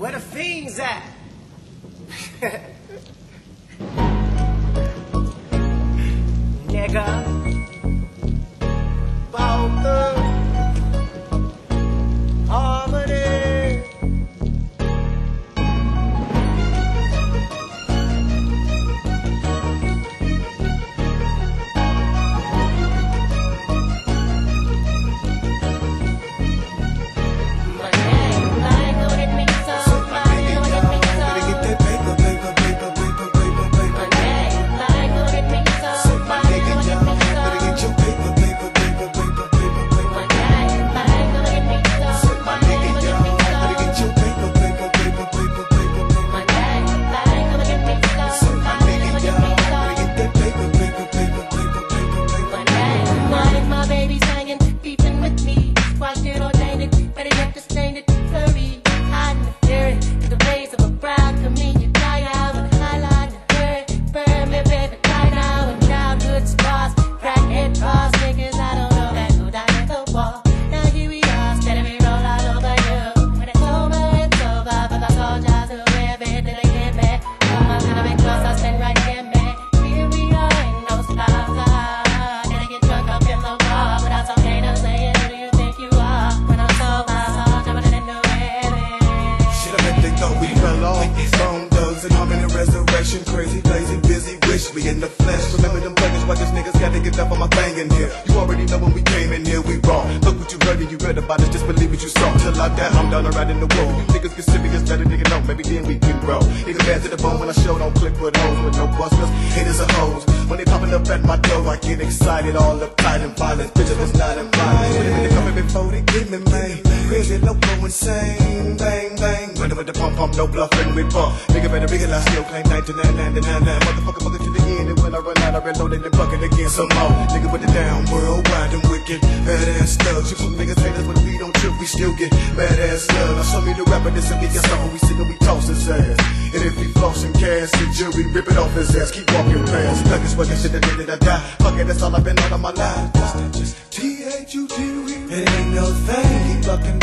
Where the fiends at? Nigga. Resurrection. Krayzie, blazing, Bizzy, wish me in the flesh. Remember them buggers, why these niggas got to get up on my bang in here. You already know when we came in here, we raw. Look what you heard and you read about it, just believe what you saw. Till I die, I'm down around in the world. You niggas can see me as better, nigga know. Maybe then we can grow. Nigga bad to the bone when I show, don't click with hoes with no busters. Haters are hoes. When they popping up at my door, I get excited, all uptight and violent. Bitches was not invited. A minute, coming before they get me, man. Crazy, loco, insane, bang, with the pump, pump, no bluffing, we bump. Nigga better realize still claim 1999, Motherfucker, fuck it to the end, and when I run out, I reload it and bucket again some more. Nigga with the down, worldwide and wicked, badass thugs. You some niggas haters, but we don't trip, we still get badass love. Now show me the rapper, this we get something, we sit and we toss his ass. And if he floss and cash, the jury rip it off his ass, keep walking past. Nuggets, fucking shit, the day that I die. Fuck it, that's all I've been on in my life. Just, just T-H-U-T-U-E. It ain't no thing. Keep bucking,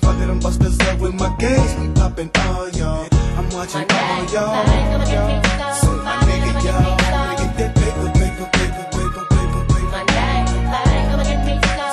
bucking, dumping, fucking them busters up with my gaze. We popping all y'all. I'm watching all y'all. y'all. Say my nigga, y'all. Gotta get that paper, paper, paper, paper, paper, paper.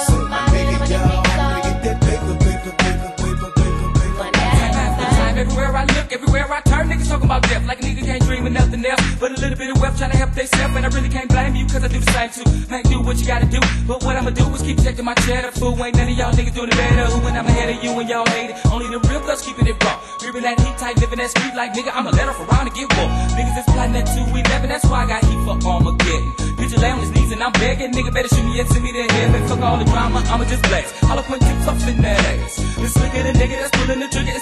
Say my nigga, y'all. Gotta get that paper, paper, paper, paper, paper, paper. Time after time, everywhere I look, everywhere I turn, niggas talking about death. Like a nigga can't dream nothing else. But a little bit of wealth trying to help theyself. And I really can't blame you, cause I do the same too. Man, do what you gotta do. But what I'ma do is keep checking my cheddar. Fool, ain't none of y'all niggas doing it better. Who when I'm ahead of you and y'all hate it. Only the real thugs keeping it raw. Gripping that heat tight, living that street like nigga. I'ma let off around and get war. Niggas is plotting that 211, that's why I got heat for Armageddon. Bitch, lay on his knees and I'm begging. Nigga better shoot me and send me to heaven. Fuck all the drama, I'ma just blast. All I point tips off in that ass. This nigga, the nigga that's pulling the trigger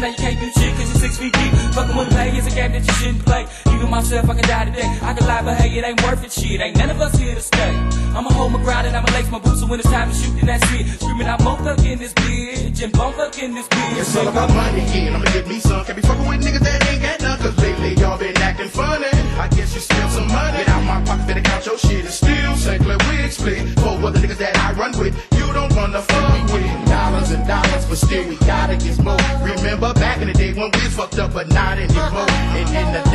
Now you can't do shit cause you're six feet deep. Fucking with play is a game that you shouldn't play. Even myself, I can die today. I can lie, but hey, it ain't worth it. Shit, ain't none of us here to stay. I'ma hold my ground and I'ma lace my boots so when it's time to shoot, then that's it. Screaming out, both up in this bitch and bump up in this bitch. It's all about money, and I'ma get me some. Can't be fucking with niggas that ain't got none, cause lately y'all been acting funny. I guess you steal some money. Get out my pocket, better count Remember back in the day when we was fucked up, but not anymore. And in the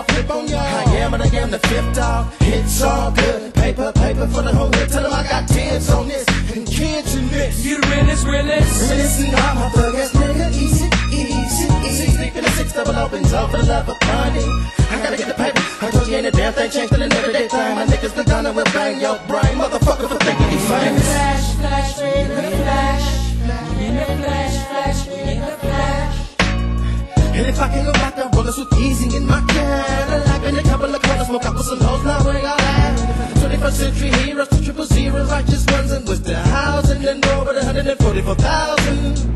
y'all, flip on y'all. I am and I am the fifth dog, it's all good. Paper, paper for the whole hood, tell them I got tens on this, and kids in this. You the realest, realest. Listen, I'm a thug ass nigga, easy, easy, easy. Sleeping in six double opens up for the love of money. I gotta get the paper. I told you ain't a damn thing changed till an everyday time. My niggas the gun and will bang your brain, motherfucker, for thinking you famous. Silver century heroes, triple zeros, righteous ones, and with the housing and over the 144,000.